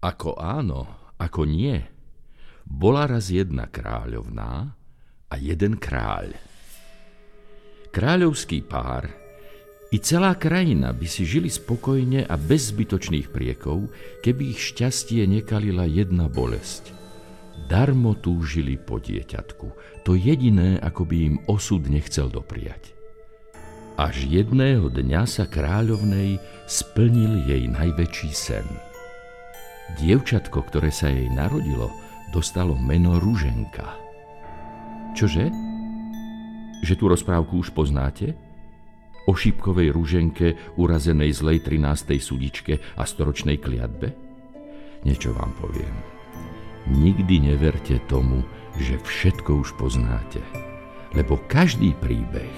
Ako áno, ako nie. Bola raz jedna kráľovná a jeden kráľ. Kráľovský pár i celá krajina by si žili spokojne a bez zbytočných priekov, keby ich šťastie nekalila jedna bolesť. Darmo túžili po dieťatku, to jediné, ako by im osud nechcel dopriať. Až jedného dňa sa kráľovnej splnil jej najväčší sen. Dievčatko, ktoré sa jej narodilo, dostalo meno Ruženka. Čože? Že tú rozprávku už poznáte? O šípkovej ruženke, urazenej zlej 13. sudičke a storočnej kliatbe? Niečo vám poviem. Nikdy neverte tomu, že všetko už poznáte. Lebo každý príbeh,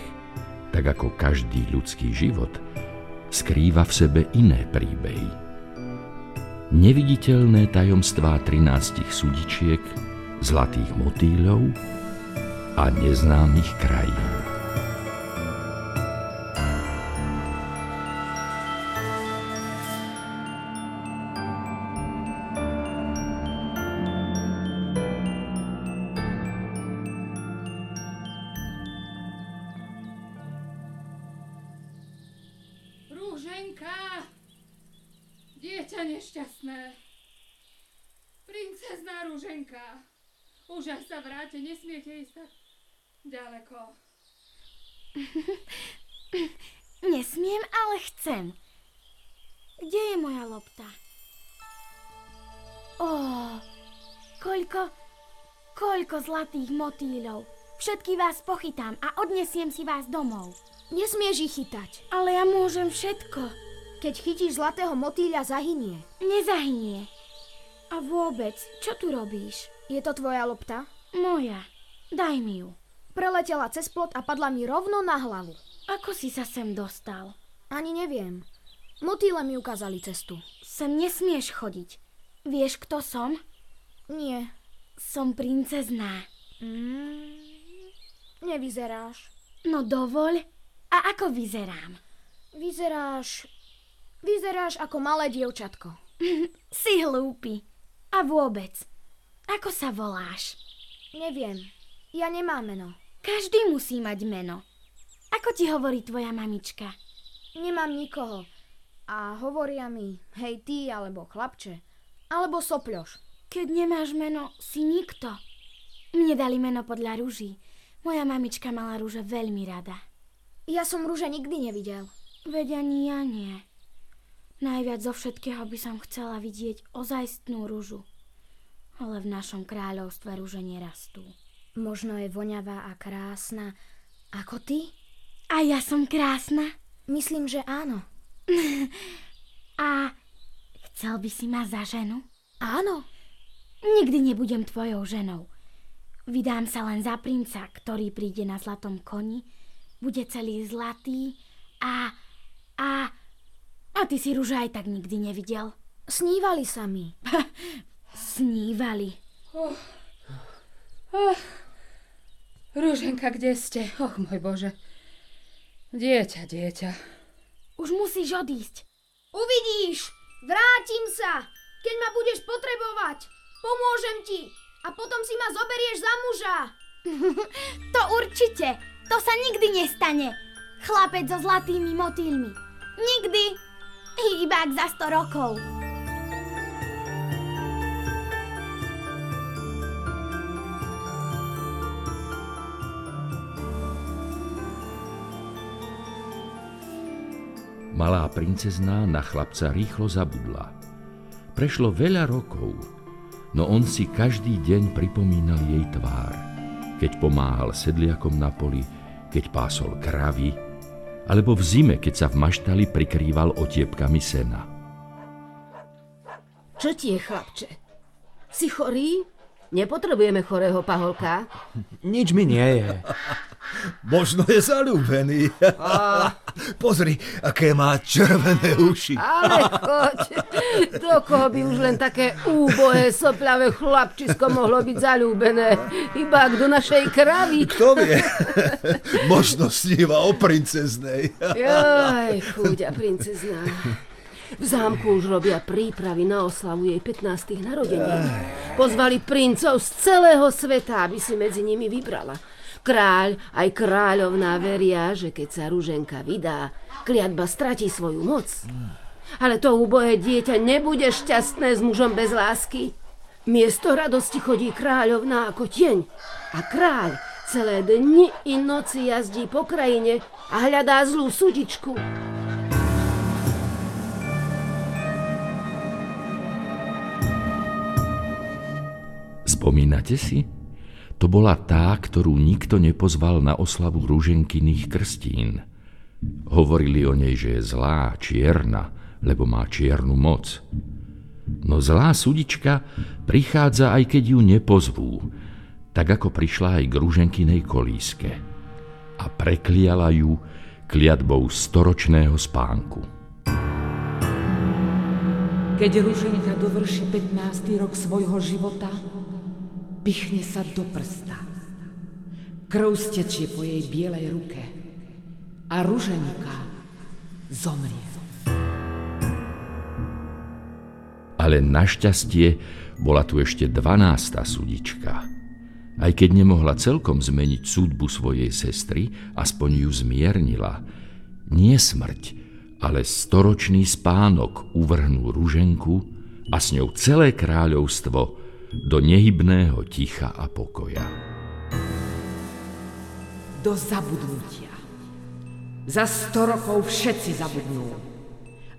tak ako každý ľudský život, skrýva v sebe iné príbehy. Neviditeľné tajomstvá 13 sudičiek, zlatých motýľov a neznámych krajín. Už aj sa vráte, nesmiete ísť tak ďaleko. Nesmiem, ale chcem. Kde je moja lopta? Ó, koľko, koľko zlatých motýľov. Všetky vás pochytám a odnesiem si vás domov. Nesmieš ich chytať. Ale ja môžem všetko. Keď chytíš zlatého motýľa, zahynie. Nezahynie. A vôbec, čo tu robíš? Je to tvoja lopta? Moja. Daj mi ju. Preletela cez plot a padla mi rovno na hlavu. Ako si sa sem dostal? Ani neviem. Motýle mi ukázali cestu. Sem nesmieš chodiť. Vieš, kto som? Nie. Som princezná. Mm, nevyzeráš. No dovoľ. A ako vyzerám? Vyzeráš... Vyzeráš ako malé dievčatko. Si hlúpy. A vôbec. Ako sa voláš? Neviem. Ja nemám meno. Každý musí mať meno. Ako ti hovorí tvoja mamička? Nemám nikoho. A hovoria mi, hej ty, alebo chlapče. Alebo sopľoš. Keď nemáš meno, si nikto. Mne dali meno podľa rúží. Moja mamička mala rúže veľmi rada. Ja som rúže nikdy nevidel. Veď ani ja nie. Najviac zo všetkého by som chcela vidieť ozajstnú rúžu. Ale v našom kráľovstve rúže nerastú. Možno je voňavá a krásna. Ako ty? A ja som krásna? Myslím, že áno. A chcel by si ma za ženu? Áno. Nikdy nebudem tvojou ženou. Vydám sa len za princa, ktorý príde na zlatom koni, bude celý zlatý a... a... a ty si rúža aj tak nikdy nevidel. Snívali sa mi. Snívali. Oh. Oh. Rúženka, kde ste? Och, môj Bože. Dieťa, dieťa. Už musíš odísť. Uvidíš! Vrátim sa! Keď ma budeš potrebovať, pomôžem ti a potom si ma zoberieš za muža. to určite. To sa nikdy nestane. Chlapec so zlatými motýlmi. Nikdy. Iba ak za 100 rokov. Malá princezná na chlapca rýchlo zabudla. Prešlo veľa rokov, no on si každý deň pripomínal jej tvár, keď pomáhal sedliakom na poli, keď pásol kravy, alebo v zime, keď sa v maštali prikrýval otiepkami sena. Čo ti je, chlapče? Si chorý? Nepotrebujeme chorého paholka? Nič mi nie je. Možno je zalúbený. A... Pozri, aké má červené uši. Ale choď, do koho by už len také úbohé soplavé chlapčisko mohlo byť zalúbené? Iba ak do našej kravy. Kto vie? Možno sníva o princeznej. Jaj, chúďa princezná. V zámku už robia prípravy na oslavu jej 15. narodení. Pozvali princov z celého sveta, aby si medzi nimi vybrala. Kráľ aj kráľovná veria, že keď sa Ruženka vydá, kliatba stratí svoju moc. Ale to úbohé dieťa nebude šťastné s mužom bez lásky. Miesto radosti chodí kráľovná ako tieň. A kráľ celé dni i noci jazdí po krajine a hľadá zlú sudičku. Spomínate si? To bola tá, ktorú nikto nepozval na oslavu rúženkyných krstín. Hovorili o nej, že je zlá, čierna, lebo má čiernu moc. No zlá sudička prichádza aj keď ju nepozvú, tak ako prišla aj k rúženkynej kolíske. A prekliala ju kliatbou storočného spánku. Keď Ruženka dovrší 15. rok svojho života, pichne sa do prsta. Krv stečie po jej bielej ruke a Ruženka zomrie. Ale našťastie bola tu ešte dvanásta sudička. Aj keď nemohla celkom zmeniť súdbu svojej sestry, aspoň ju zmiernila. Nie smrť, ale storočný spánok uvrhnul ruženku a s ňou celé kráľovstvo do nehybného ticha a pokoja. Do zabudnutia. Za sto rokov všetci zabudnú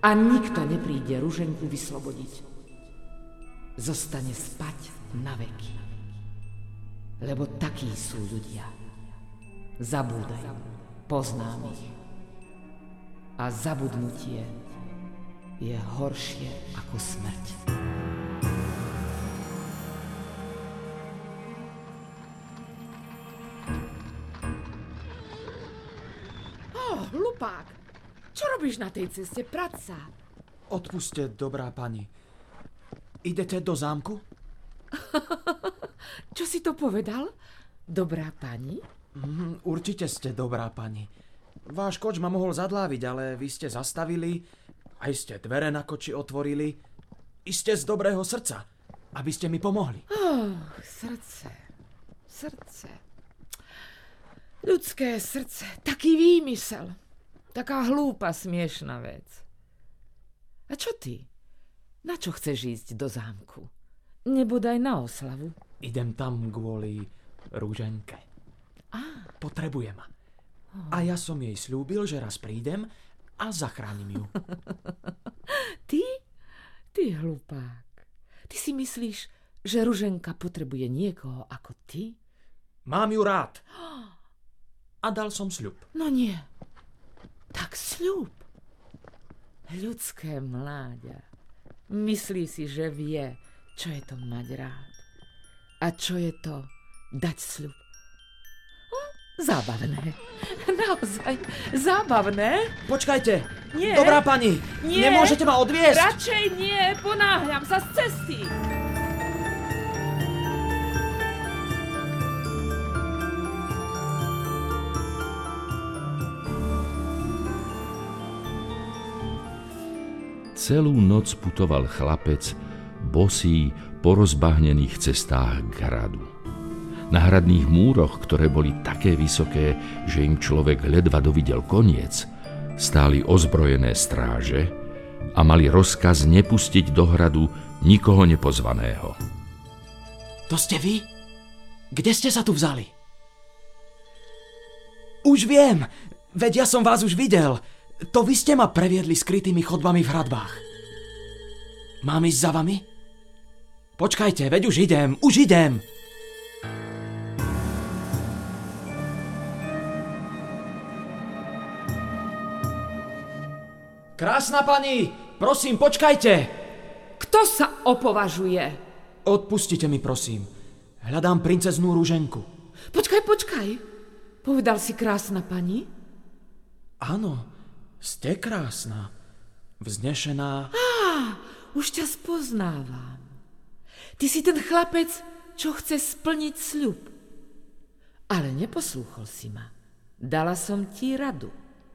a nikto nepríde Ruženku vyslobodiť. Zostane spať na veky. Lebo takí sú ľudia. Zabúdaj, poznám ich. A zabudnutie je horšie ako smrť. Hlupák! Čo robíš na tej ceste, praca? Odpuste, dobrá pani. Idete do zámku? Čo si to povedal? Dobrá pani? Mm, určite ste dobrá pani. Váš koč ma mohol zadláviť, ale vy ste zastavili, aj ste dvere na koči otvorili. Iste z dobrého srdca, aby ste mi pomohli. Oh, srdce, srdce. Ľudské srdce, taký výmysel. Taká hlúpa, smiešná vec. A čo ty? Na čo chceš ísť do zámku? Nebodaj na oslavu. Idem tam kvôli rúženke. Á, Potrebuje ma. A ja som jej slúbil, že raz prídem a zachránim ju. ty? Ty hlupák. Ty si myslíš, že Ruženka potrebuje niekoho ako ty? Mám ju rád. A dal som sľub. No nie. Tak sľub. Ľudské mláďa. Myslí si, že vie, čo je to mať rád. A čo je to dať sľub. Zábavné. Naozaj zábavné. Počkajte. Nie. Dobrá pani. Nie. Nemôžete ma odviesť. Radšej nie, ponáhľam sa z cesty. Celú noc putoval chlapec, bosý po rozbahnených cestách k hradu. Na hradných múroch, ktoré boli také vysoké, že im človek ledva dovidel koniec, stáli ozbrojené stráže a mali rozkaz nepustiť do hradu nikoho nepozvaného. To ste vy? Kde ste sa tu vzali? Už viem, veď ja som vás už videl. To vy ste ma previedli skrytými chodbami v hradbách. Mám ísť za vami? Počkajte, veď už idem, už idem. Krásna pani, prosím, počkajte. Kto sa opovažuje? Odpustite mi, prosím. Hľadám princeznú rúženku. Počkaj, počkaj. Povedal si krásna pani? Áno, ste krásna. Vznešená. Á, už ťa spoznávam. Ty si ten chlapec, čo chce splniť sľub. Ale neposlúchol si ma. Dala som ti radu.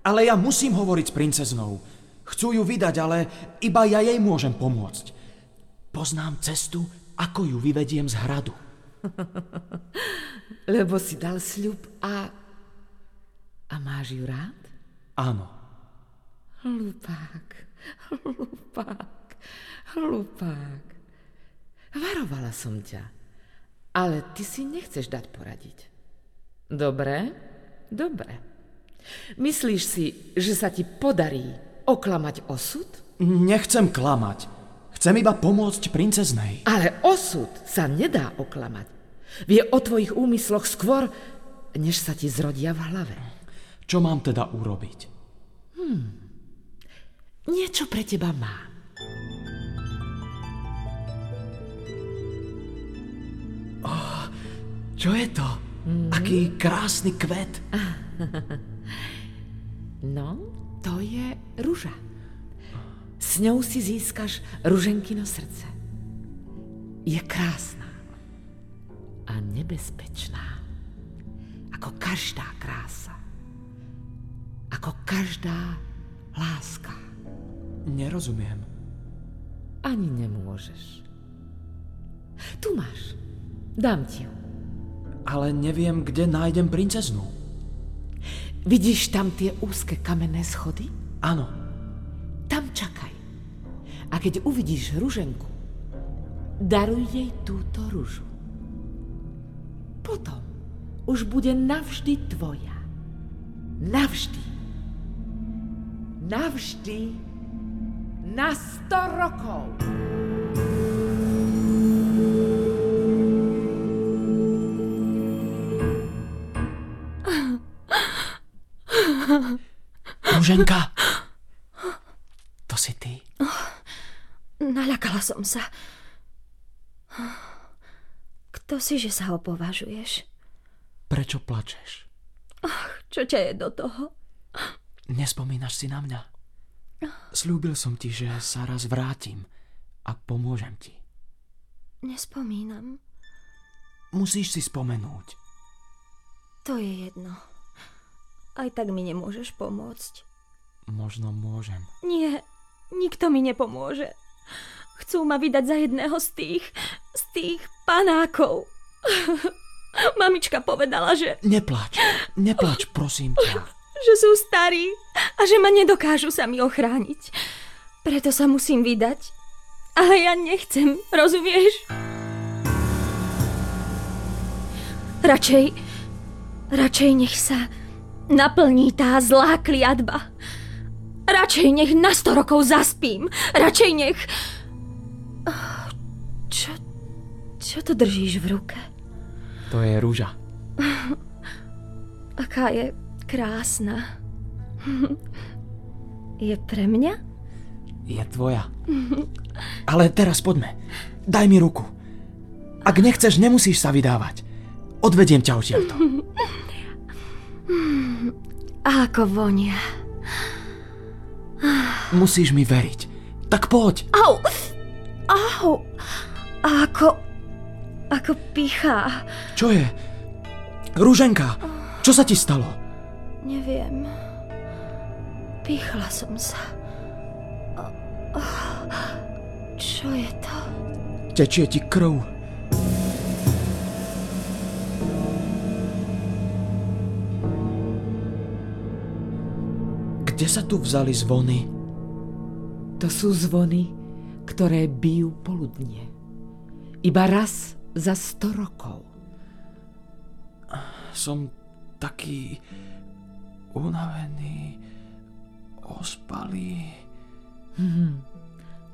Ale ja musím hovoriť s princeznou. Chcú ju vydať, ale iba ja jej môžem pomôcť. Poznám cestu, ako ju vyvediem z hradu. Lebo si dal sľub a... A máš ju rád? Áno. Hlupák, hlupák, hlupák. Varovala som ťa, ale ty si nechceš dať poradiť. Dobre, dobre. Myslíš si, že sa ti podarí oklamať osud? Nechcem klamať. Chcem iba pomôcť princeznej. Ale osud sa nedá oklamať. Vie o tvojich úmysloch skôr, než sa ti zrodia v hlave. Čo mám teda urobiť? Niečo pre teba mám. Čo je to? Aký krásny kvet. No, to je ruža. S ňou si získaš ruženkino srdce. Je krásna a nebezpečná. Ako každá krása. Ako každá láska. Nerozumiem. Ani nemôžeš. Tu máš. Dám ti ju. Ale neviem, kde nájdem princeznu. Vidíš tam tie úzke kamenné schody? Áno. Tam čakaj. A keď uvidíš ruženku, daruj jej túto ružu. Potom už bude navždy tvoja. Navždy. Navždy. Na sto rokov. Ruženka! To si ty. Naľakala som sa. Kto si, že sa ho považuješ? Prečo plačeš? Čo ťa je do toho? Nespomínaš si na mňa? Slúbil som ti, že sa raz vrátim a pomôžem ti. Nespomínam. Musíš si spomenúť. To je jedno. Aj tak mi nemôžeš pomôcť. Možno môžem. Nie, nikto mi nepomôže. Chcú ma vydať za jedného z tých, z tých panákov. Mamička povedala, že, Neplač, neplač, prosím ťa. že sú starí a že ma nedokážu sami ochrániť. Preto sa musím vydať. Ale ja nechcem, rozumieš? Radšej, radšej nech sa naplní tá zlá kliatba. Radšej nech na sto rokov zaspím. Radšej nech... Čo, čo to držíš v ruke? To je rúža. Aká je krásna. Je pre mňa? Je tvoja. Ale teraz poďme. Daj mi ruku. Ak nechceš, nemusíš sa vydávať. Odvediem ťa odtiaľto. Ako vonia. Musíš mi veriť. Tak poď. Au! Au! Ako... Ako pichá. Čo je? Rúženka, čo sa ti stalo? Neviem. Pichla som sa. Čo je to? Tečie ti krv. Kde sa tu vzali zvony? To sú zvony, ktoré bijú poludnie. Iba raz za sto rokov. Som taký unavený, ospalý.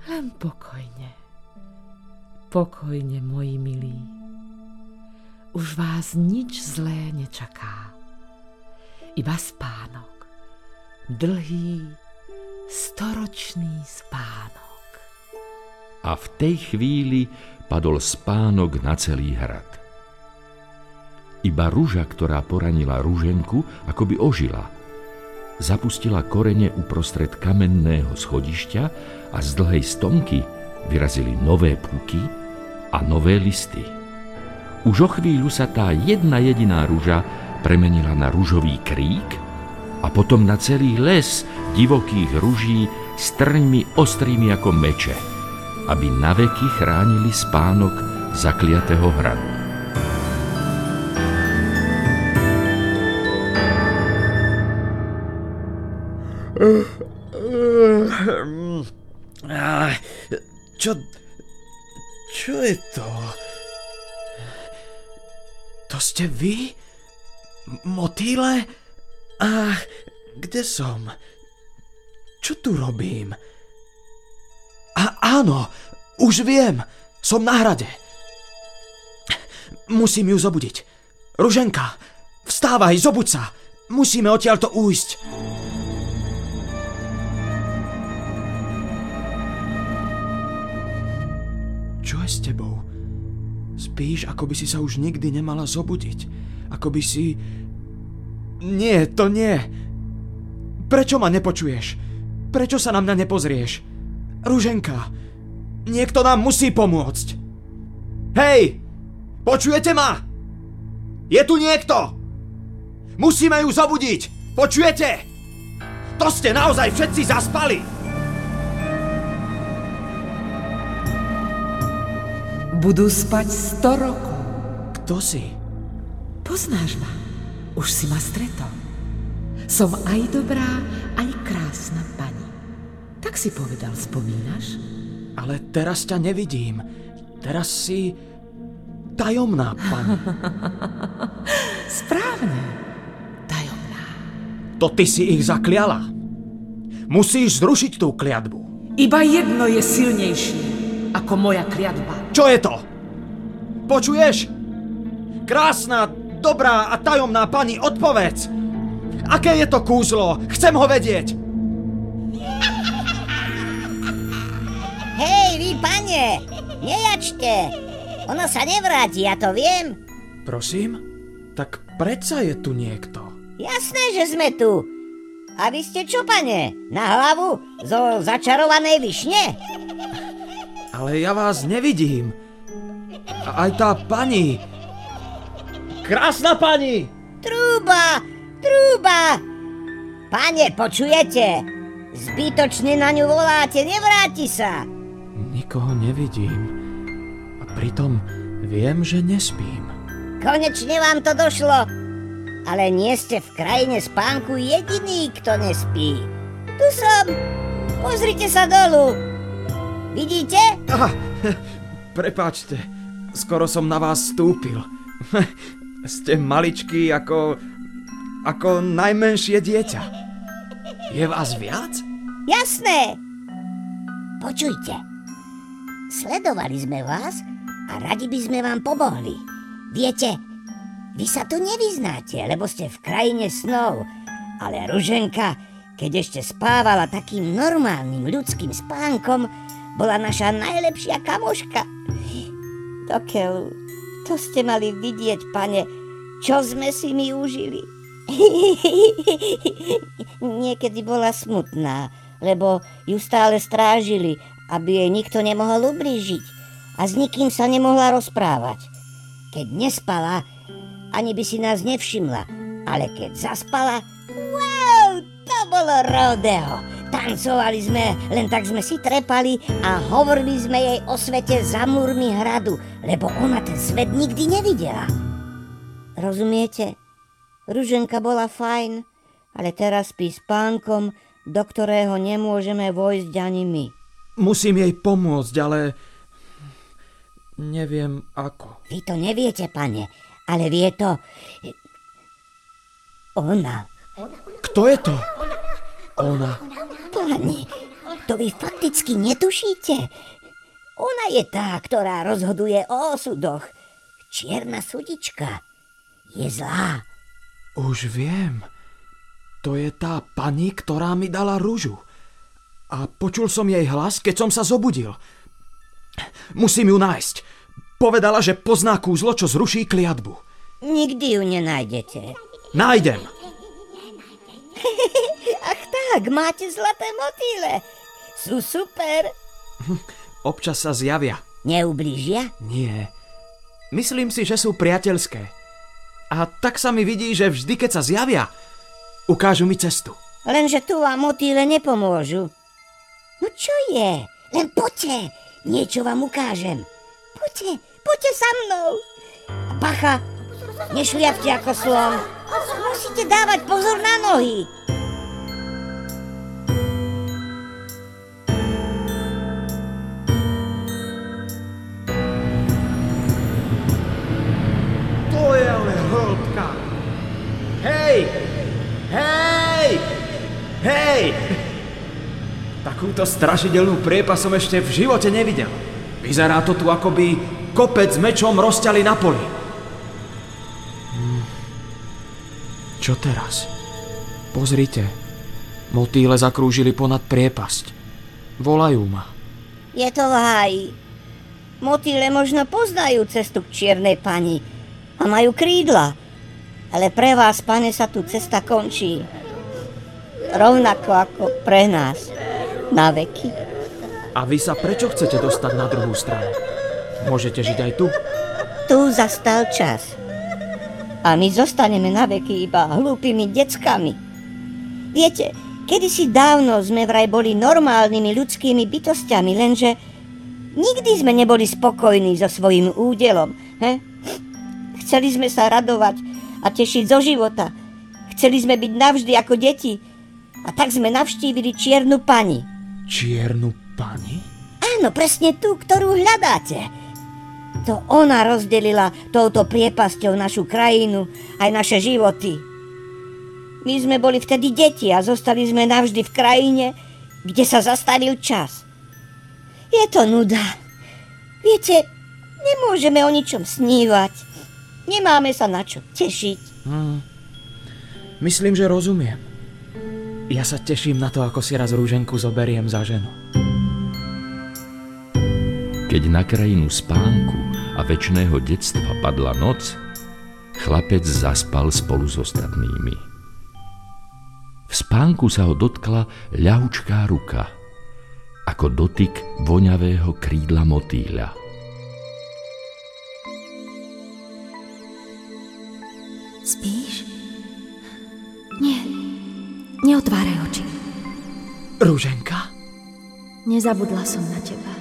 Len pokojne. Pokojne, moji milí. Už vás nič zlé nečaká. Iba spánok. Dlhý, storočný spánok. A v tej chvíli padol spánok na celý hrad. Iba rúža, ktorá poranila rúženku, akoby ožila. Zapustila korene uprostred kamenného schodišťa a z dlhej stonky vyrazili nové púky a nové listy. Už o chvíľu sa tá jedna jediná rúža premenila na rúžový krík a potom na celý les divokých ruží s trňmi ostrými ako meče, aby naveky chránili spánok zakliatého hradu. Čo... Čo je to? To ste vy? Motýle? A kde som? Čo tu robím? A áno, už viem, som na hrade. Musím ju zobudiť. Ruženka, vstávaj, zobuď sa. Musíme odtiaľto újsť. Čo je s tebou? Spíš, ako by si sa už nikdy nemala zobudiť. Ako by si... Nie, to nie. Prečo ma nepočuješ? Prečo sa na mňa nepozrieš? Ruženka, niekto nám musí pomôcť. Hej! Počujete ma? Je tu niekto? Musíme ju zobudiť! Počujete? To ste naozaj všetci zaspali! Budú spať 100 rokov. Kto si? Poznáš ma. Už si ma stretol. Som aj dobrá, aj krásna pani. Tak si povedal, spomínaš? Ale teraz ťa nevidím. Teraz si tajomná pani. Správne. Tajomná. To ty si ich zakliala. Musíš zrušiť tú kliatbu. Iba jedno je silnejšie ako moja kliatba. Čo je to? Počuješ? Krásna, dobrá a tajomná pani, odpovedz! Aké je to kúzlo? Chcem ho vedieť! Hej, vy pane, nejačte. Ono sa nevráti, ja to viem. Prosím? Tak predsa je tu niekto. Jasné, že sme tu. A vy ste čo, pane? Na hlavu? Zo začarovanej višne? Ale ja vás nevidím. A aj tá pani. Krásna pani! Trúba! Trúba! Pane, počujete? Zbytočne na ňu voláte, nevráti sa. Nikoho nevidím. A pritom viem, že nespím. Konečne vám to došlo. Ale nie ste v krajine spánku jediný, kto nespí. Tu som. Pozrite sa dolu. Vidíte? Aha, prepáčte, skoro som na vás stúpil. Ste maličký ako... ako najmenšie dieťa. Je vás viac? Jasné. Počujte. Sledovali sme vás a radi by sme vám pomohli. Viete, vy sa tu nevyznáte, lebo ste v krajine snov. Ale Ruženka, keď ešte spávala takým normálnym ľudským spánkom, bola naša najlepšia kamoška. Dokeľu, to ste mali vidieť, pane, čo sme si my užili. Niekedy bola smutná, lebo ju stále strážili, aby jej nikto nemohol ublížiť a s nikým sa nemohla rozprávať. Keď nespala, ani by si nás nevšimla, ale keď zaspala, wow, bolo rodeo. Tancovali sme, len tak sme si trepali a hovorili sme jej o svete za múrmi hradu, lebo ona ten svet nikdy nevidela. Rozumiete? Ruženka bola fajn, ale teraz spí s pánkom, do ktorého nemôžeme vojsť ani my. Musím jej pomôcť, ale... Neviem ako. Vy to neviete, pane, ale vie to... Ona. Kto je to? Ona. Pani, to vy fakticky netušíte. Ona je tá, ktorá rozhoduje o osudoch. Čierna sudička. Je zlá. Už viem. To je tá pani, ktorá mi dala rúžu. A počul som jej hlas, keď som sa zobudil. Musím ju nájsť. Povedala, že pozná kúzlo, čo zruší kliatbu. Nikdy ju nenájdete. Nájdem. Tak, máte zlaté motýle. Sú super. Občas sa zjavia. Neublížia? Nie. Myslím si, že sú priateľské. A tak sa mi vidí, že vždy, keď sa zjavia, ukážu mi cestu. Lenže tu vám motýle nepomôžu. No čo je? Len poďte, niečo vám ukážem. Poďte, poďte sa mnou. A bacha, nešliapte ako slon. Musíte dávať pozor na nohy. Hej! Hej! Takúto strašidelnú priepas som ešte v živote nevidel. Vyzerá to tu, ako by kopec s mečom rozťali na poli. Hm. Čo teraz? Pozrite. Motýle zakrúžili ponad priepasť. Volajú ma. Je to v háji. Motýle možno poznajú cestu k čiernej pani a majú krídla. Ale pre vás, pane, sa tu cesta končí. Rovnako ako pre nás. Na veky. A vy sa prečo chcete dostať na druhú stranu? Môžete žiť aj tu? Tu zastal čas. A my zostaneme na veky iba hlúpými deckami. Viete, kedysi dávno sme vraj boli normálnymi ľudskými bytostiami, lenže nikdy sme neboli spokojní so svojím údelom. He? Chceli sme sa radovať a tešiť zo života. Chceli sme byť navždy ako deti. A tak sme navštívili čiernu pani. Čiernu pani? Áno, presne tú, ktorú hľadáte. To ona rozdelila touto priepasťou našu krajinu, aj naše životy. My sme boli vtedy deti a zostali sme navždy v krajine, kde sa zastavil čas. Je to nuda. Viete, nemôžeme o ničom snívať. Nemáme sa na čo tešiť. Hmm. Myslím, že rozumiem. Ja sa teším na to, ako si raz rúženku zoberiem za ženu. Keď na krajinu spánku a väčšného detstva padla noc, chlapec zaspal spolu s ostatnými. V spánku sa ho dotkla ľahučká ruka, ako dotyk voňavého krídla motýľa. Spíš? Nie, neotváraj oči. Rúženka? Nezabudla som na teba.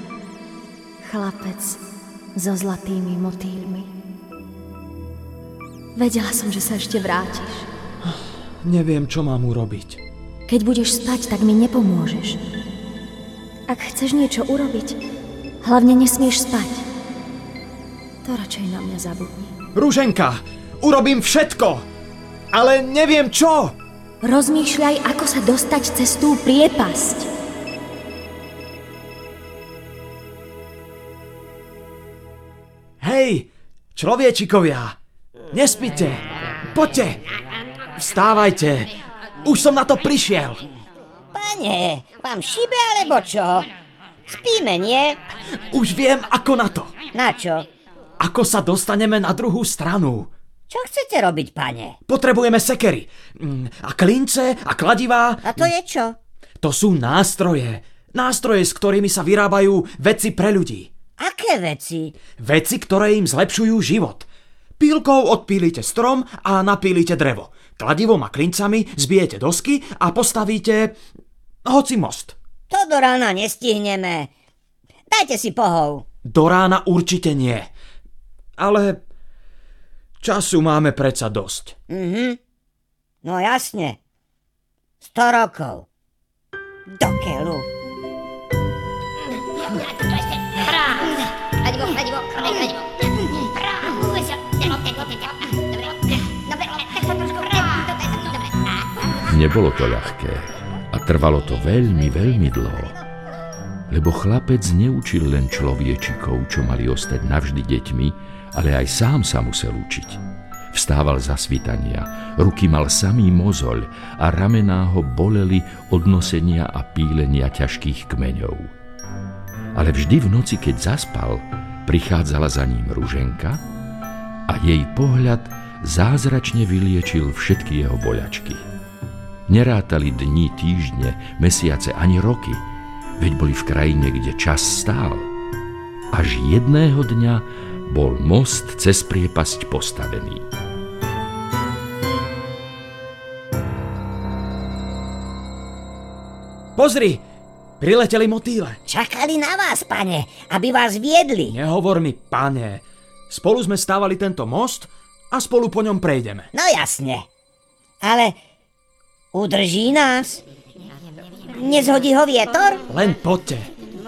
Chlapec so zlatými motýlmi. Vedela som, že sa ešte vrátiš. Neviem, čo mám urobiť. Keď budeš spať, tak mi nepomôžeš. Ak chceš niečo urobiť, hlavne nesmieš spať. To radšej na mňa zabudni. Rúženka, urobím všetko, ale neviem čo. Rozmýšľaj, ako sa dostať cez tú priepasť. Hej, človečikovia, nespite, poďte, vstávajte, už som na to prišiel. Pane, vám šibe alebo čo? Spíme, nie? Už viem, ako na to. Na čo? Ako sa dostaneme na druhú stranu. Čo chcete robiť, pane? Potrebujeme sekery. Mm, A klince a kladivá. A to je čo? To sú nástroje. Nástroje, s ktorými sa vyrábajú veci pre ľudí. Aké veci? Veci, ktoré im zlepšujú život. Pílkou odpílite strom a napílite drevo. Kladivom a klincami zbijete dosky a postavíte hoci most. To do rána nestihneme. Dajte si pohov. Do rána určite nie. Ale času máme predsa dosť. Mhm. No jasne. Sto rokov. Do keľu. Nebolo to ľahké a trvalo to veľmi, veľmi dlho. Lebo chlapec neučil len človečikov, čo mali ostať navždy deťmi, ale aj sám sa musel učiť. Vstával za svitania, ruky mal samý mozoľ a ramená ho boleli od nosenia a pílenia ťažkých kmeňov. Ale vždy v noci, keď zaspal, prichádzala za ním ruženka a jej pohľad zázračne vyliečil všetky jeho boľačky. Nerátali dni, týždne, mesiace ani roky, veď boli v krajine, kde čas stál. Až jedného dňa bol most cez priepasť postavený. Pozri, Prileteli motýle. Čakali na vás, pane, aby vás viedli. Nehovor mi, pane. Spolu sme stávali tento most a spolu po ňom prejdeme. No jasne. Ale udrží nás? Nezhodí ho vietor? Len poďte.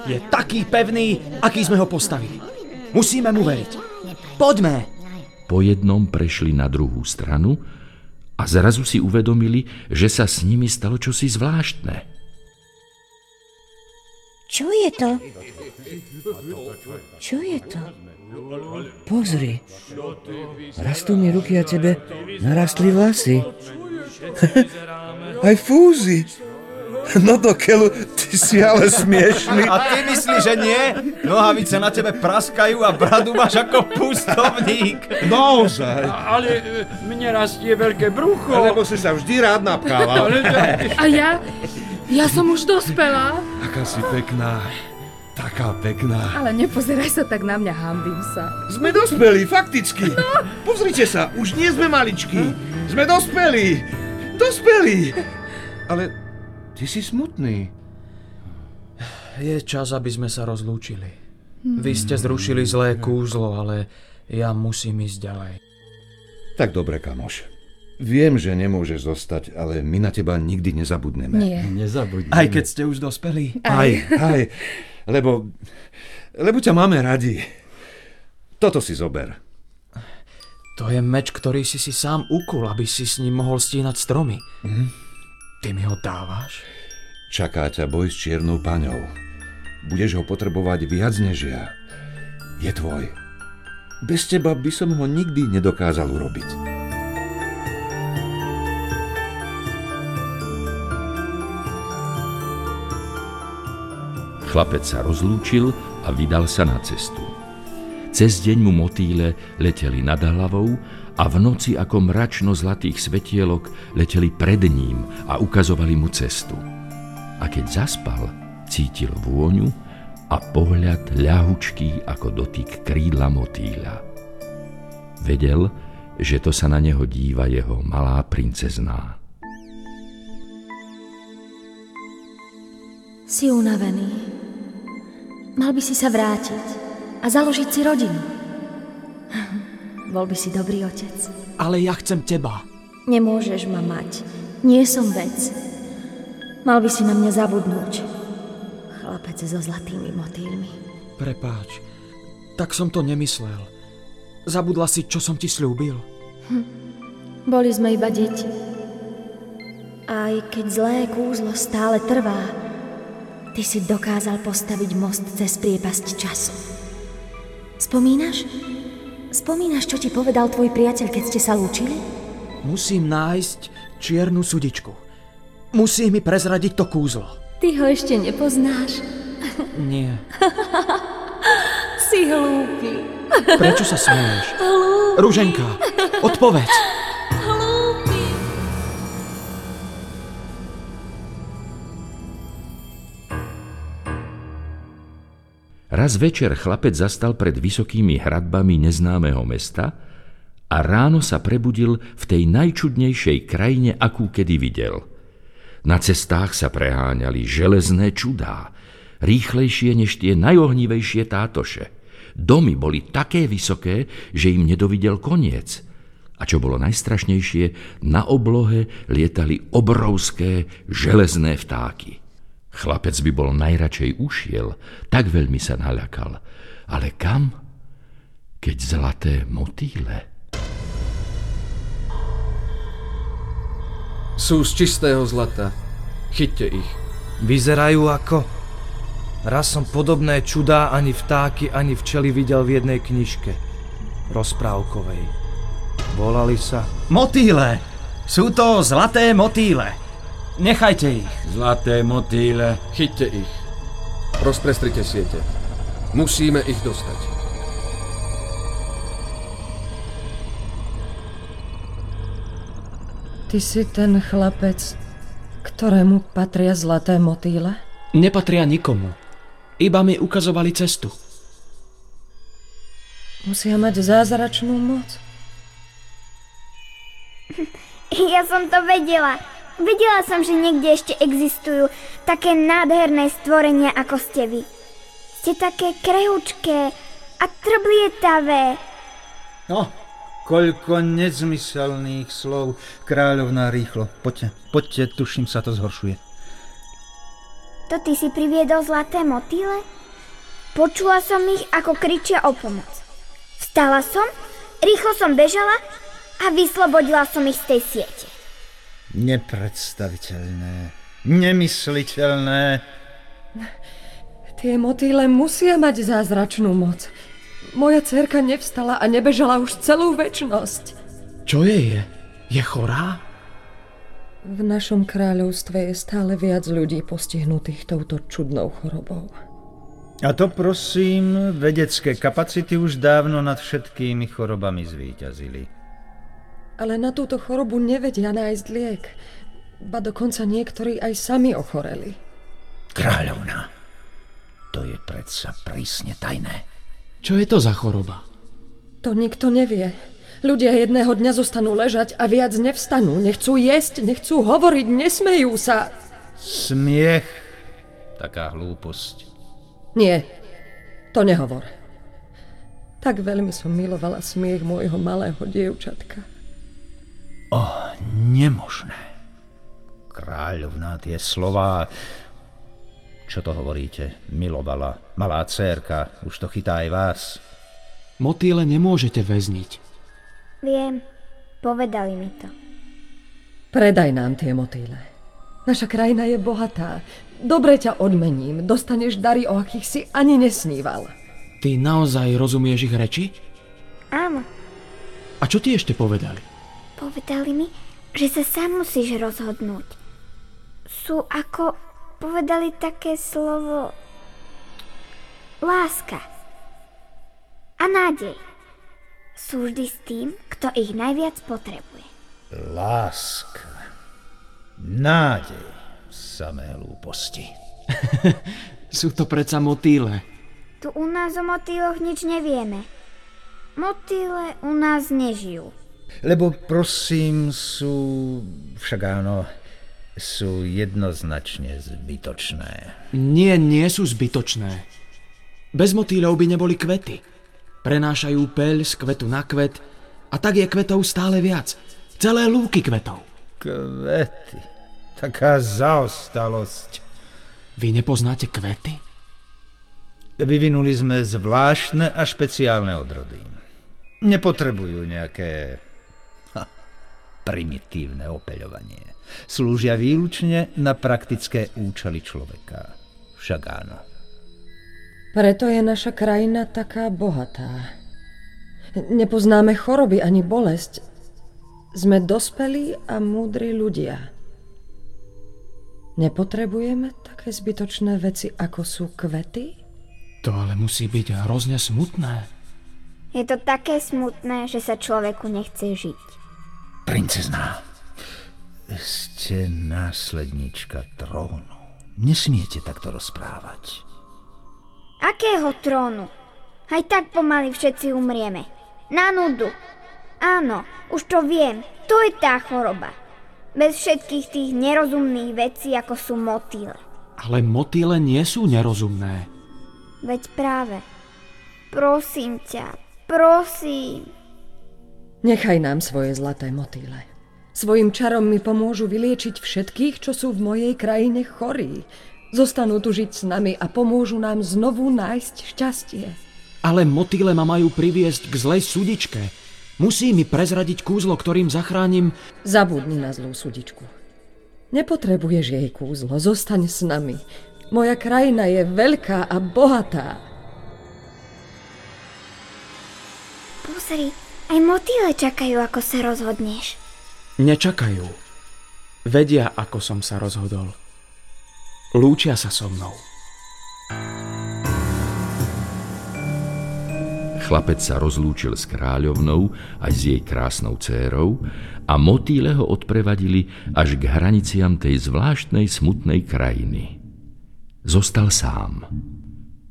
Je taký pevný, aký sme ho postavili. Musíme mu veriť. Poďme. Po jednom prešli na druhú stranu a zrazu si uvedomili, že sa s nimi stalo čosi zvláštne. Čo je to? Čo je to? Pozri. Rastú mi ruky a tebe narastli vlasy. Aj fúzi. No do keľu, ty si ale smiešný. A ty myslíš, že nie? Nohavice na tebe praskajú a bradu máš ako pustovník. Naozaj. Ale e, mne rastie veľké brucho. Lebo si sa vždy rád napkával. A ja? Ja som už dospelá. Aká si pekná. Taká pekná. Ale nepozeraj sa tak na mňa, hambím sa. Sme dospelí, fakticky. Pozrite sa, už nie sme maličkí. Sme dospelí. Dospelí. Ale ty si smutný. Je čas, aby sme sa rozlúčili. Vy ste zrušili zlé kúzlo, ale ja musím ísť ďalej. Tak dobre, kamoš. Viem, že nemôžeš zostať, ale my na teba nikdy nezabudneme. Nie. Nezabudni. Aj keď ste už dospelí. Aj, aj. Lebo, lebo ťa máme radi. Toto si zober. To je meč, ktorý si si sám ukul, aby si s ním mohol stínať stromy. Mhm. Ty mi ho dávaš? Čaká ťa boj s čiernou paňou. Budeš ho potrebovať viac než ja. Je tvoj. Bez teba by som ho nikdy nedokázal urobiť. Chlapec sa rozlúčil a vydal sa na cestu. Cez deň mu motýle leteli nad hlavou a v noci ako mračno zlatých svetielok leteli pred ním a ukazovali mu cestu. A keď zaspal, cítil vôňu a pohľad ľahučký ako dotyk krídla motýľa. Vedel, že to sa na neho díva jeho malá princezná. Si unavený. Mal by si sa vrátiť a založiť si rodinu. Bol by si dobrý otec. Ale ja chcem teba. Nemôžeš ma mať. Nie som vec. Mal by si na mňa zabudnúť. Chlapec so zlatými motýlmi. Prepáč, tak som to nemyslel. Zabudla si, čo som ti slúbil. Boli sme iba deti. Aj keď zlé kúzlo stále trvá, ty si dokázal postaviť most cez priepasť času. Spomínaš? Spomínaš, čo ti povedal tvoj priateľ, keď ste sa lúčili? Musím nájsť čiernu sudičku. Musí mi prezradiť to kúzlo. Ty ho ešte nepoznáš. Nie. Si hlúpy. Prečo sa smeješ? Ruženka, odpovedz. Raz večer chlapec zastal pred vysokými hradbami neznámeho mesta a ráno sa prebudil v tej najčudnejšej krajine, akú kedy videl. Na cestách sa preháňali železné čudá, rýchlejšie než tie najohnivejšie tátoše. Domy boli také vysoké, že im nedovidel koniec. A čo bolo najstrašnejšie, na oblohe lietali obrovské železné vtáky. Chlapec by bol najradšej ušiel, tak veľmi sa naľakal. Ale kam? Keď zlaté motýle. Sú z čistého zlata. Chyťte ich. Vyzerajú ako... Raz som podobné čudá ani vtáky, ani včely videl v jednej knižke. Rozprávkovej. Volali sa... Motýle! Sú to zlaté motýle. Nechajte ich. Zlaté motýle. Chyťte ich. Rozprestrite siete. Musíme ich dostať. Ty si ten chlapec, ktorému patria zlaté motýle? Nepatria nikomu. Iba mi ukazovali cestu. Musia mať zázračnú moc. Ja som to vedela. Videla som, že niekde ešte existujú také nádherné stvorenia, ako ste vy. Ste také krehučké a trblietavé. No, koľko nezmyselných slov. Kráľovná rýchlo. Poďte, poďte, tuším sa to zhoršuje. To ty si priviedol zlaté motýle? Počula som ich, ako kričia o pomoc. Vstala som, rýchlo som bežala a vyslobodila som ich z tej siete. Nepredstaviteľné, nemysliteľné. Tie motýle musia mať zázračnú moc. Moja cerka nevstala a nebežala už celú väčnosť. Čo jej je? Je chorá? V našom kráľovstve je stále viac ľudí postihnutých touto čudnou chorobou. A to prosím, vedecké kapacity už dávno nad všetkými chorobami zvíťazili. Ale na túto chorobu nevedia nájsť liek. Ba dokonca niektorí aj sami ochoreli. Kráľovna, to je predsa prísne tajné. Čo je to za choroba? To nikto nevie. Ľudia jedného dňa zostanú ležať a viac nevstanú. Nechcú jesť, nechcú hovoriť, nesmejú sa. Smiech. Taká hlúposť. Nie, to nehovor. Tak veľmi som milovala smiech môjho malého dievčatka. O, nemožné. Kráľovná tie slova... Čo to hovoríte? Milovala. Malá cérka. Už to chytá aj vás. Motýle nemôžete väzniť. Viem. Povedali mi to. Predaj nám tie motýle. Naša krajina je bohatá. Dobre ťa odmením. Dostaneš dary, o akých si ani nesníval. Ty naozaj rozumieš ich reči? Áno. A čo ti ešte povedali? Povedali mi, že sa sám musíš rozhodnúť. Sú ako... Povedali také slovo... Láska. A nádej. Sú vždy s tým, kto ich najviac potrebuje. Láska. Nádej. Samé hlúposti. Sú to predsa motýle. Tu u nás o motýloch nič nevieme. Motýle u nás nežijú. Lebo prosím, sú... Však áno, sú jednoznačne zbytočné. Nie, nie sú zbytočné. Bez motýlov by neboli kvety. Prenášajú peľ z kvetu na kvet a tak je kvetov stále viac. Celé lúky kvetov. Kvety. Taká zaostalosť. Vy nepoznáte kvety? Vyvinuli sme zvláštne a špeciálne odrody. Nepotrebujú nejaké primitívne opeľovanie. Slúžia výlučne na praktické účely človeka. Však áno. Preto je naša krajina taká bohatá. Nepoznáme choroby ani bolesť. Sme dospelí a múdri ľudia. Nepotrebujeme také zbytočné veci, ako sú kvety? To ale musí byť hrozne smutné. Je to také smutné, že sa človeku nechce žiť. Princezná, ste následnička trónu. Nesmiete takto rozprávať. Akého trónu? Aj tak pomaly všetci umrieme. Na nudu. Áno, už to viem. To je tá choroba. Bez všetkých tých nerozumných vecí, ako sú motýle. Ale motýle nie sú nerozumné. Veď práve. Prosím ťa, prosím. Nechaj nám svoje zlaté motýle. Svojim čarom mi pomôžu vyliečiť všetkých, čo sú v mojej krajine chorí. Zostanú tu žiť s nami a pomôžu nám znovu nájsť šťastie. Ale motýle ma majú priviesť k zlej sudičke. Musí mi prezradiť kúzlo, ktorým zachránim... Zabudni na zlú sudičku. Nepotrebuješ jej kúzlo, zostaň s nami. Moja krajina je veľká a bohatá. Pozri, aj motýle čakajú, ako sa rozhodneš. Nečakajú. Vedia, ako som sa rozhodol. Lúčia sa so mnou. Chlapec sa rozlúčil s kráľovnou aj s jej krásnou dcérou a motýle ho odprevadili až k hraniciam tej zvláštnej smutnej krajiny. Zostal sám.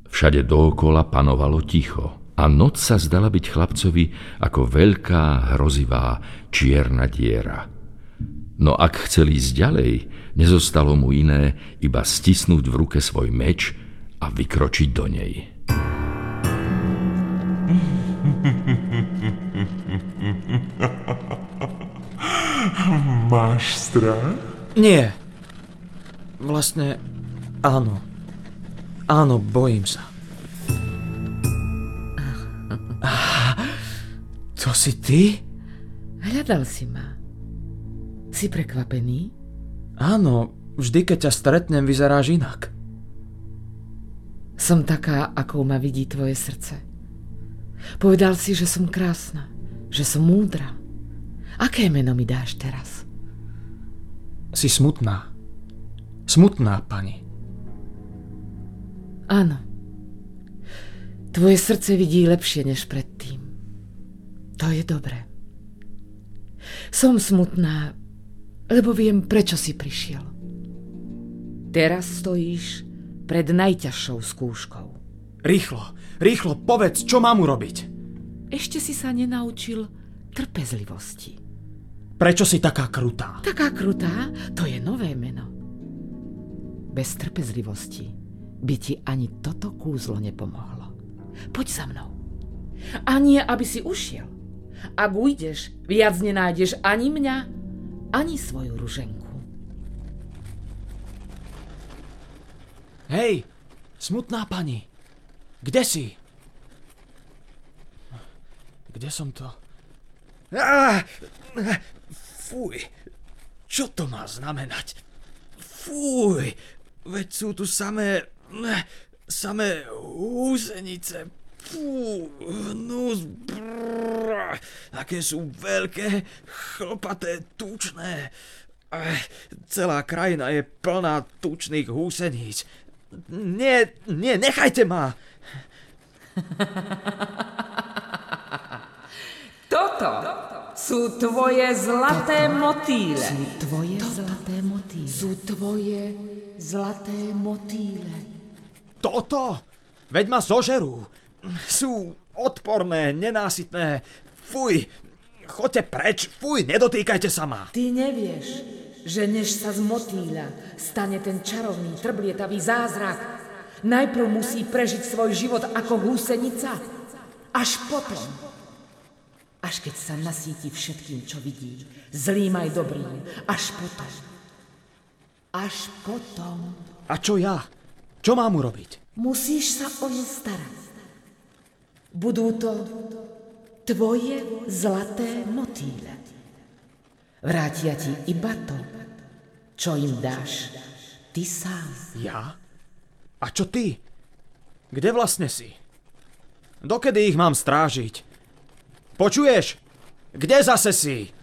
Všade dookola panovalo ticho a noc sa zdala byť chlapcovi ako veľká, hrozivá, čierna diera. No ak chcel ísť ďalej, nezostalo mu iné, iba stisnúť v ruke svoj meč a vykročiť do nej. Máš strach? Nie. Vlastne áno. Áno, bojím sa. To si ty? Hľadal si ma. Si prekvapený? Áno, vždy keď ťa stretnem, vyzeráš inak. Som taká, akou ma vidí tvoje srdce. Povedal si, že som krásna, že som múdra. Aké meno mi dáš teraz? Si smutná. Smutná, pani. Áno. Tvoje srdce vidí lepšie než predtým. To je dobré. Som smutná, lebo viem, prečo si prišiel. Teraz stojíš pred najťažšou skúškou. Rýchlo, rýchlo, povedz, čo mám urobiť. Ešte si sa nenaučil trpezlivosti. Prečo si taká krutá? Taká krutá, to je nové meno. Bez trpezlivosti by ti ani toto kúzlo nepomohlo. Poď za mnou. A nie, aby si ušiel. Ak ujdeš, viac nenájdeš ani mňa, ani svoju ruženku. Hej, smutná pani. Kde si? Kde som to? Á, fuj, čo to má znamenať? Fuj, veď sú tu samé, samé húsenice. Fú, hnus, brr, aké sú veľké, chlpaté, tučné. Ech, celá krajina je plná tučných húseníc. Nie, nie, nechajte ma! Toto sú tvoje zlaté motýle. Sú tvoje zlaté motýle. Sú tvoje zlaté motýle. Toto? Veď ma zožerú. Sú odporné, nenásytné. Fuj, choďte preč, fuj, nedotýkajte sa ma. Ty nevieš, že než sa z motýľa stane ten čarovný, trblietavý zázrak, najprv musí prežiť svoj život ako húsenica. Až potom, až keď sa nasíti všetkým, čo vidí, zlým aj dobrým, až potom. Až potom. A čo ja? Čo mám urobiť? Musíš sa o ňu starať. Budú to tvoje zlaté motýle. Vrátia ti iba to, čo im dáš ty sám. Ja? A čo ty? Kde vlastne si? Dokedy ich mám strážiť? Počuješ? Kde zase si?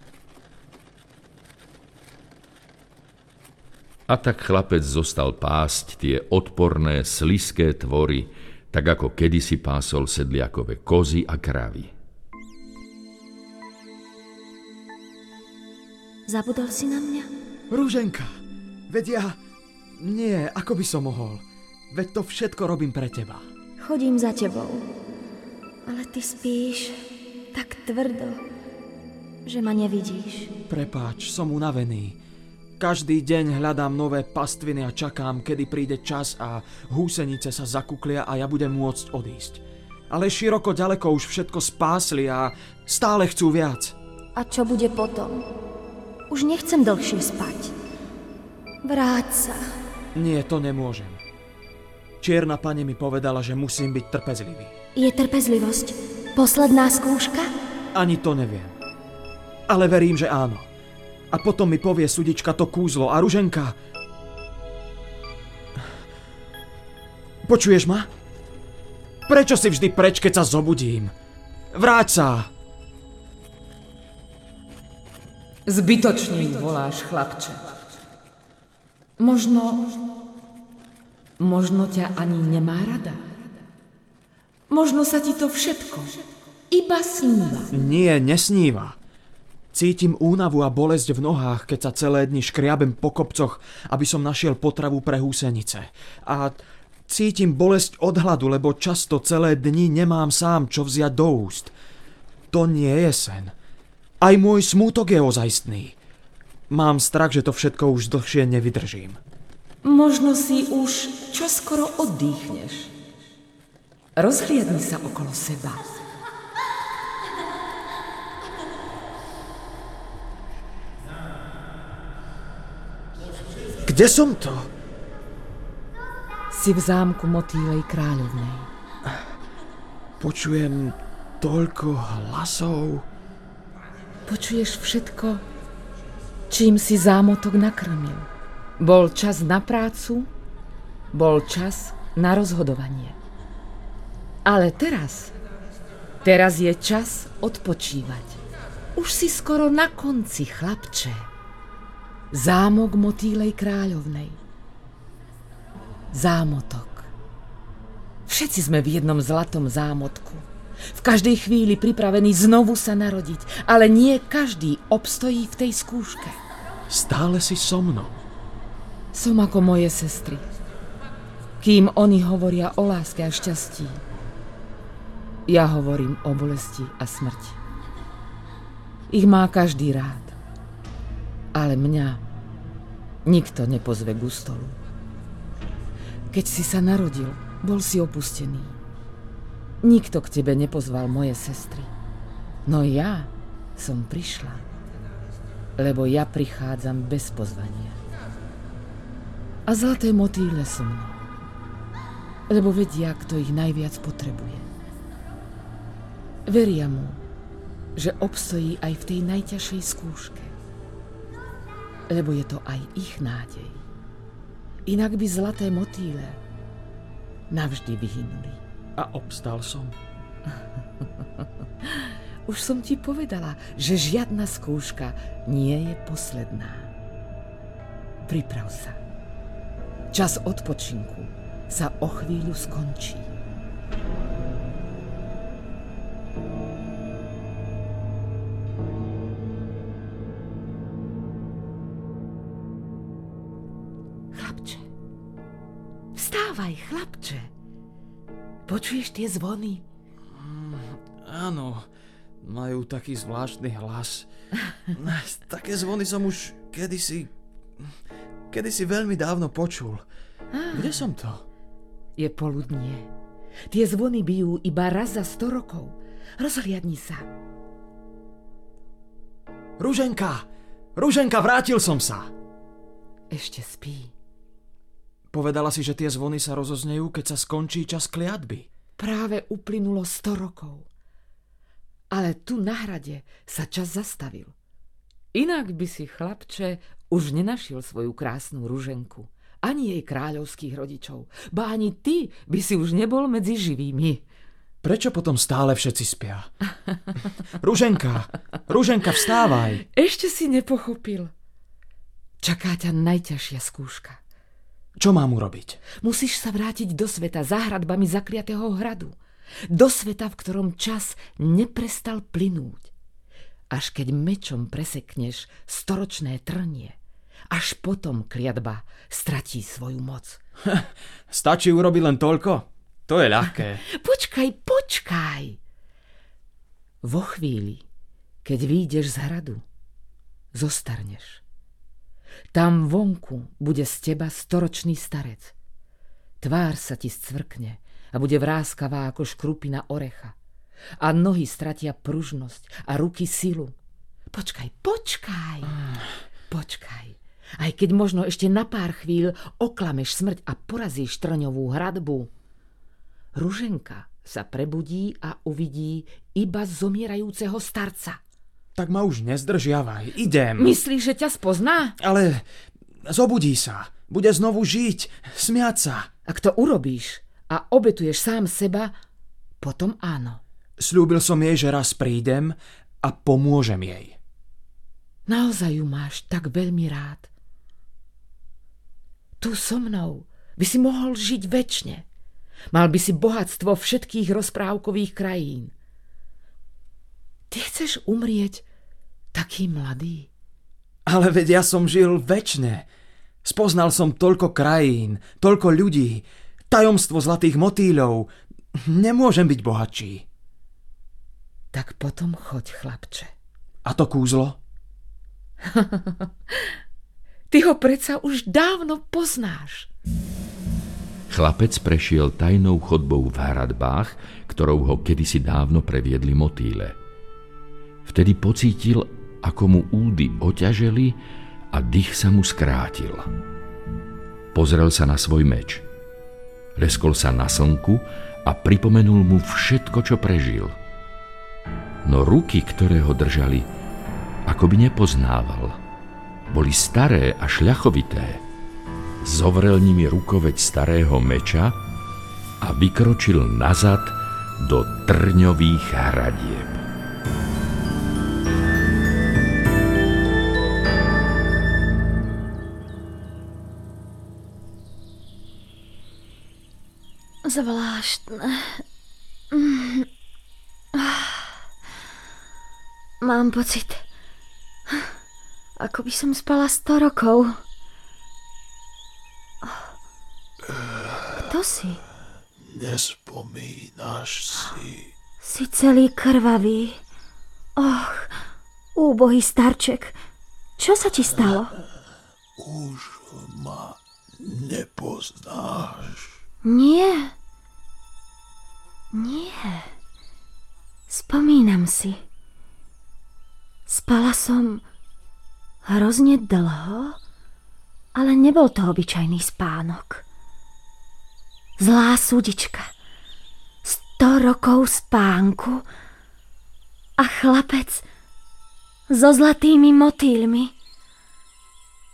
A tak chlapec zostal pásť tie odporné, sliské tvory, tak ako kedysi pásol sedliakové kozy a kravy. Zabudol si na mňa? Rúženka, veď ja... Nie, ako by som mohol. Veď to všetko robím pre teba. Chodím za tebou. Ale ty spíš tak tvrdo, že ma nevidíš. Prepáč, som unavený. Každý deň hľadám nové pastviny a čakám, kedy príde čas a húsenice sa zakuklia a ja budem môcť odísť. Ale široko ďaleko už všetko spásli a stále chcú viac. A čo bude potom? Už nechcem dlhšie spať. Vráť sa. Nie, to nemôžem. Čierna pani mi povedala, že musím byť trpezlivý. Je trpezlivosť posledná skúška? Ani to neviem. Ale verím, že áno. A potom mi povie sudička to kúzlo a Ruženka... Počuješ ma? Prečo si vždy preč, keď sa zobudím? Vráť sa! Zbytočne voláš, chlapče. Možno... Možno ťa ani nemá rada. Možno sa ti to všetko iba sníva. Nie, nesníva. Cítim únavu a bolesť v nohách, keď sa celé dni škriabem po kopcoch, aby som našiel potravu pre húsenice. A cítim bolesť od hladu, lebo často celé dni nemám sám čo vziať do úst. To nie je sen. Aj môj smútok je ozajstný. Mám strach, že to všetko už dlhšie nevydržím. Možno si už čoskoro oddychneš. Rozhliadni sa okolo seba. Kde som to? Si v zámku Motýlej kráľovnej. Počujem toľko hlasov. Počuješ všetko, čím si zámotok nakrmil. Bol čas na prácu, bol čas na rozhodovanie. Ale teraz, teraz je čas odpočívať. Už si skoro na konci, chlapče. Zámok Motýlej kráľovnej. Zámotok. Všetci sme v jednom zlatom zámotku. V každej chvíli pripravený znovu sa narodiť, ale nie každý obstojí v tej skúške. Stále si so mnou. Som ako moje sestry. Kým oni hovoria o láske a šťastí, ja hovorím o bolesti a smrti. Ich má každý rád. Ale mňa nikto nepozve k stolu. Keď si sa narodil, bol si opustený. Nikto k tebe nepozval moje sestry. No ja som prišla. Lebo ja prichádzam bez pozvania. A zlaté motýle so mnou. Lebo vedia, kto ich najviac potrebuje. Veria mu, že obstojí aj v tej najťažšej skúške lebo je to aj ich nádej. Inak by zlaté motýle navždy vyhynuli. A obstal som. Už som ti povedala, že žiadna skúška nie je posledná. Priprav sa. Čas odpočinku sa o chvíľu skončí. Vstávaj, chlapče. Počuješ tie zvony? Mm, áno, majú taký zvláštny hlas. Také zvony som už kedysi... kedysi veľmi dávno počul. Kde som to? Je poludnie. Tie zvony bijú iba raz za sto rokov. Rozhliadni sa. Ruženka! Ruženka, vrátil som sa! Ešte spí. Povedala si, že tie zvony sa rozoznejú, keď sa skončí čas kliatby. Práve uplynulo 100 rokov. Ale tu na hrade sa čas zastavil. Inak by si, chlapče, už nenašiel svoju krásnu ruženku. Ani jej kráľovských rodičov. Ba ani ty by si už nebol medzi živými. Prečo potom stále všetci spia? Ruženka, Ruženka, vstávaj. Ešte si nepochopil. Čaká ťa najťažšia skúška. Čo mám urobiť? Musíš sa vrátiť do sveta za hradbami zakliatého hradu. Do sveta, v ktorom čas neprestal plynúť. Až keď mečom presekneš storočné trnie, až potom kliatba stratí svoju moc. Stačí urobiť len toľko? To je ľahké. Počkaj, počkaj. Vo chvíli, keď výjdeš z hradu, zostarneš. Tam vonku bude z teba storočný starec. Tvár sa ti scvrkne a bude vráskavá ako škrupina orecha. A nohy stratia pružnosť a ruky silu. Počkaj, počkaj, počkaj. Aj keď možno ešte na pár chvíľ oklameš smrť a porazíš trňovú hradbu. Ruženka sa prebudí a uvidí iba zomierajúceho starca. Tak ma už nezdržiavaj, idem. Myslíš, že ťa spozná? Ale zobudí sa, bude znovu žiť, smiať sa. Ak to urobíš a obetuješ sám seba, potom áno. Sľúbil som jej, že raz prídem a pomôžem jej. Naozaj ju máš tak veľmi rád. Tu so mnou by si mohol žiť väčšine. Mal by si bohatstvo všetkých rozprávkových krajín. Ty chceš umrieť taký mladý? Ale veď ja som žil väčšine. Spoznal som toľko krajín, toľko ľudí, tajomstvo zlatých motýľov. Nemôžem byť bohatší. Tak potom choď, chlapče. A to kúzlo? Ty ho predsa už dávno poznáš. Chlapec prešiel tajnou chodbou v hradbách, ktorou ho kedysi dávno previedli motýle. Vtedy pocítil, ako mu údy oťaželi a dých sa mu skrátil. Pozrel sa na svoj meč. Leskol sa na slnku a pripomenul mu všetko, čo prežil. No ruky, ktoré ho držali, ako by nepoznával. Boli staré a šľachovité zovrel nimi rukoveď starého meča a vykročil nazad do trňových hradieb. Zvláštne. Mám pocit, ako by som spala 100 rokov. Kto si? Nespomínaš si. Si celý krvavý. Och, úbohý starček. Čo sa ti stalo? Už ma nepoznáš. Nie. Nie. Spomínam si. Spala som hrozne dlho, ale nebol to obyčajný spánok. Zlá súdička. Sto rokov spánku a chlapec so zlatými motýlmi.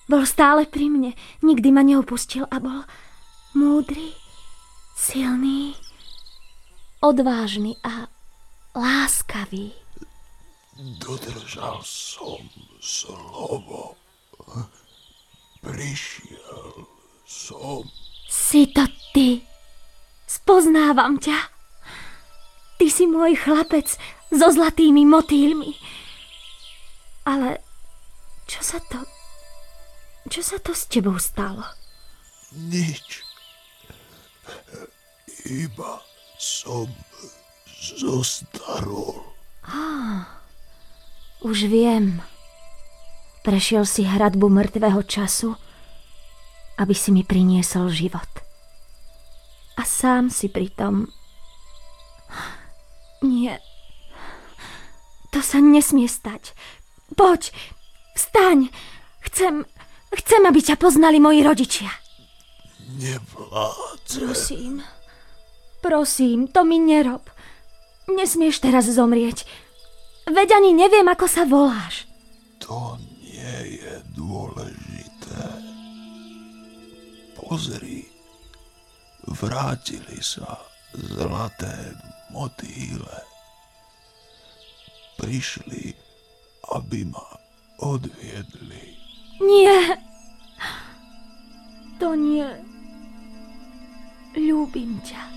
Bol stále pri mne, nikdy ma neopustil a bol múdry, silný, odvážny a láskavý. Dodržal som slovo. Prišiel som. Si to ty. Spoznávam ťa. Ty si môj chlapec so zlatými motýlmi. Ale čo sa to... Čo sa to s tebou stalo? Nič. Iba som zostarol. Ah, už viem. Prešiel si hradbu mŕtvého času, aby si mi priniesol život a sám si pritom... Nie, to sa nesmie stať. Poď, vstaň. Chcem, chcem, aby ťa poznali moji rodičia. Nevládze. Prosím, prosím, to mi nerob. Nesmieš teraz zomrieť. Veď ani neviem, ako sa voláš. To nie je dôležité. Pozri, vrátili sa zlaté motýle. Prišli, aby ma odviedli. Nie! To nie. Ľúbim ťa.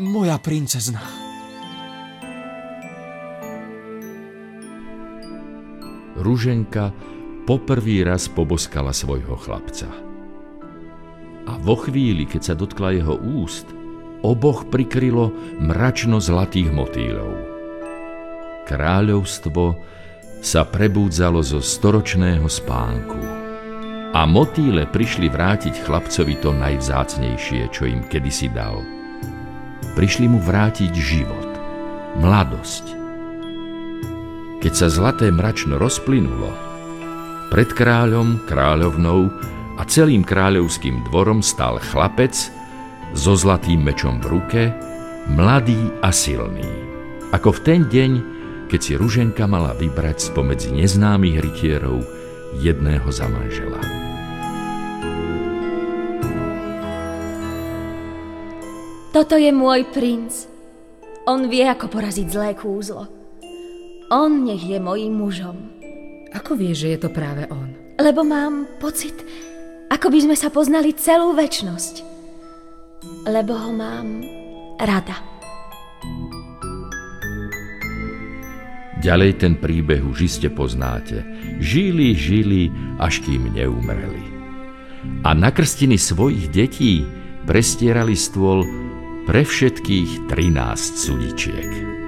Moja princezna. Ruženka poprvý raz poboskala svojho chlapca. A vo chvíli, keď sa dotkla jeho úst, oboch prikrylo mračno zlatých motýlov. Kráľovstvo sa prebúdzalo zo storočného spánku. A motýle prišli vrátiť chlapcovi to najvzácnejšie, čo im kedysi dal. Prišli mu vrátiť život, mladosť, keď sa zlaté mračno rozplynulo, pred kráľom, kráľovnou a celým kráľovským dvorom stal chlapec so zlatým mečom v ruke, mladý a silný. Ako v ten deň, keď si Ruženka mala vybrať spomedzi neznámych rytierov jedného za manžela. Toto je môj princ. On vie, ako poraziť zlé kúzlo. On nech je mojím mužom. Ako vieš, že je to práve on? Lebo mám pocit, ako by sme sa poznali celú väčnosť. Lebo ho mám rada. Ďalej ten príbeh už iste poznáte. Žili, žili, až kým neumreli. A na krstiny svojich detí prestierali stôl pre všetkých 13 sudičiek.